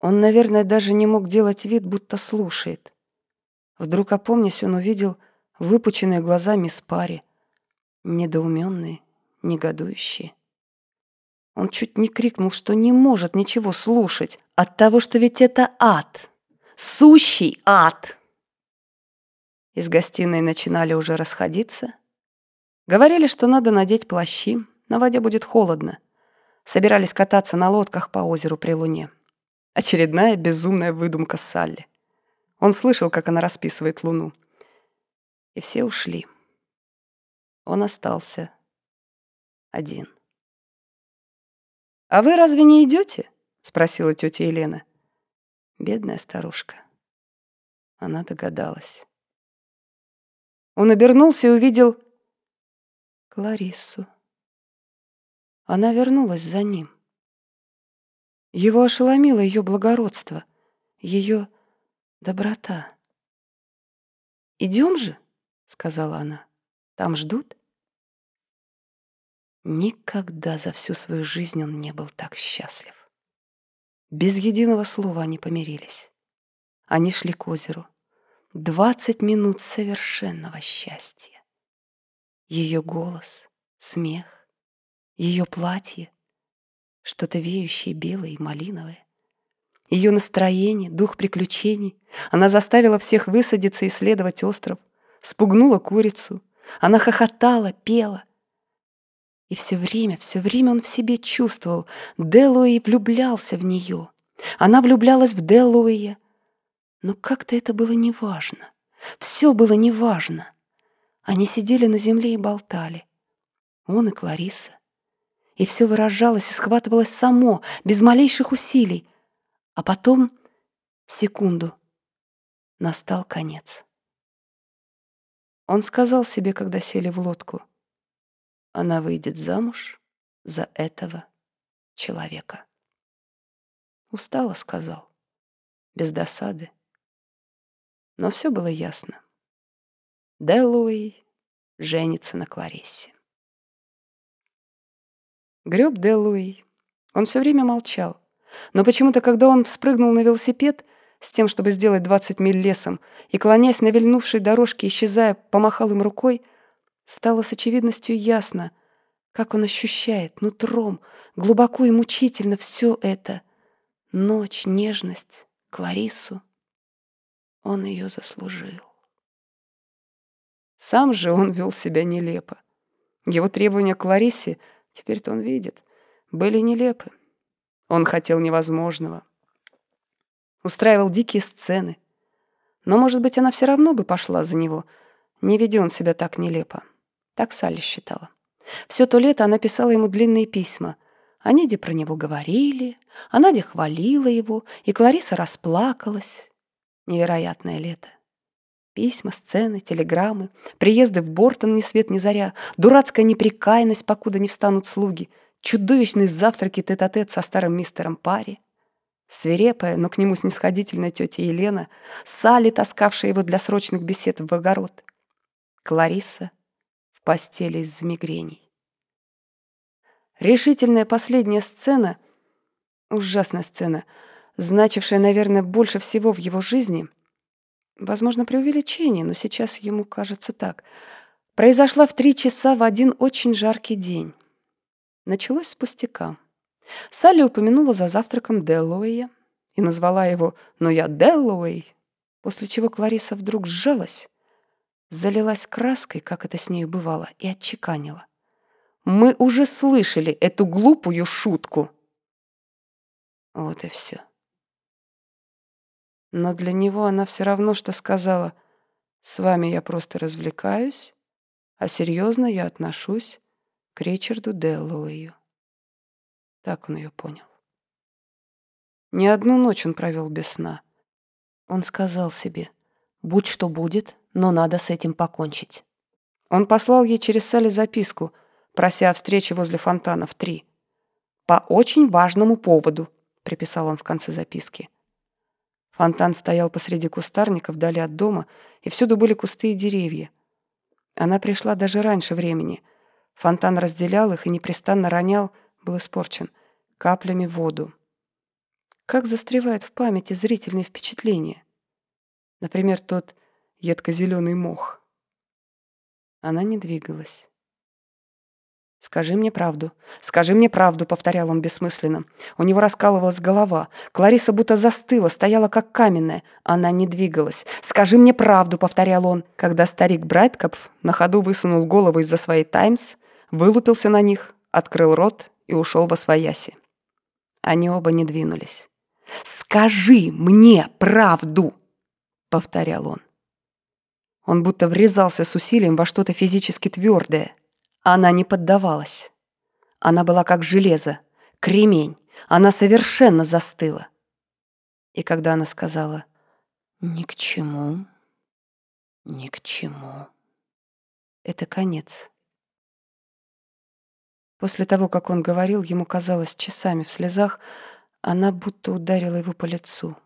Он, наверное, даже не мог делать вид, будто слушает. Вдруг, опомнясь, он увидел выпученные глаза мисс Пари, недоуменные, негодующие. Он чуть не крикнул, что не может ничего слушать от того, что ведь это ад, сущий ад. Из гостиной начинали уже расходиться. Говорили, что надо надеть плащи, на воде будет холодно. Собирались кататься на лодках по озеру при луне. Очередная безумная выдумка Салли. Он слышал, как она расписывает луну. И все ушли. Он остался один. «А вы разве не идете? спросила тетя Елена. Бедная старушка. Она догадалась. Он обернулся и увидел Клариссу. Она вернулась за ним. Его ошеломило ее благородство, ее доброта. «Идем же», — сказала она, — «там ждут». Никогда за всю свою жизнь он не был так счастлив. Без единого слова они помирились. Они шли к озеру. Двадцать минут совершенного счастья. Ее голос, смех, ее платье, что-то веющее белое и малиновое. Ее настроение, дух приключений. Она заставила всех высадиться и исследовать остров, спугнула курицу. Она хохотала, пела. И все время, все время он в себе чувствовал, Делуэй влюблялся в нее. Она влюблялась в Делуэя, но как-то это было неважно. Все было неважно. Они сидели на земле и болтали. Он и Клариса. И все выражалось и схватывалось само, без малейших усилий. А потом, секунду, настал конец. Он сказал себе, когда сели в лодку, она выйдет замуж за этого человека. Устало сказал, без досады. Но все было ясно. Делуэй женится на Клариссе. Греб Делуэй. Он все время молчал. Но почему-то, когда он спрыгнул на велосипед с тем, чтобы сделать 20 миль лесом, и, клонясь на вильнувшей дорожке, исчезая, помахал им рукой, стало с очевидностью ясно, как он ощущает нутром, глубоко и мучительно все это. Ночь, нежность, Клариссу. Он ее заслужил. Сам же он вел себя нелепо. Его требования к Ларисе, теперь-то он видит, были нелепы. Он хотел невозможного. Устраивал дикие сцены. Но, может быть, она все равно бы пошла за него, не ведя он себя так нелепо. Так Салли считала. Все то лето она писала ему длинные письма. Они где про него говорили, а Надя хвалила его, и Клариса расплакалась. Невероятное лето. Письма, сцены, телеграммы, приезды в Бортон ни свет ни заря, дурацкая неприкаянность, покуда не встанут слуги, чудовищные завтраки тет-а-тет -тет со старым мистером Пари, свирепая, но к нему снисходительная тетя Елена, Салли, таскавшая его для срочных бесед в огород, Клариса в постели из-за мигрений. Решительная последняя сцена, ужасная сцена — значившая, наверное, больше всего в его жизни, возможно, преувеличение, но сейчас ему кажется так, произошла в три часа в один очень жаркий день. Началось с пустяка. Салли упомянула за завтраком Деллоуэя и назвала его «Но я Деллоуэй», после чего Клариса вдруг сжалась, залилась краской, как это с нею бывало, и отчеканила. «Мы уже слышали эту глупую шутку!» Вот и все. Но для него она все равно, что сказала, «С вами я просто развлекаюсь, а серьезно я отношусь к Ричарду Деллоуэю». Так он ее понял. Не одну ночь он провел без сна. Он сказал себе, «Будь что будет, но надо с этим покончить». Он послал ей через Салли записку, прося о встрече возле фонтана в три. «По очень важному поводу», — приписал он в конце записки. Фонтан стоял посреди кустарника вдали от дома, и всюду были кусты и деревья. Она пришла даже раньше времени. Фонтан разделял их и непрестанно ронял, был испорчен, каплями воду. Как застревает в памяти зрительные впечатления. Например, тот едко-зеленый мох. Она не двигалась. «Скажи мне правду, скажи мне правду», — повторял он бессмысленно. У него раскалывалась голова. Клариса будто застыла, стояла как каменная. Она не двигалась. «Скажи мне правду», — повторял он. Когда старик Брайткопф на ходу высунул голову из-за своей «Таймс», вылупился на них, открыл рот и ушел во свояси. Они оба не двинулись. «Скажи мне правду!» — повторял он. Он будто врезался с усилием во что-то физически твердое. Она не поддавалась. Она была как железо, кремень. Она совершенно застыла. И когда она сказала «Ни к чему, ни к чему», это конец. После того, как он говорил, ему казалось часами в слезах, она будто ударила его по лицу.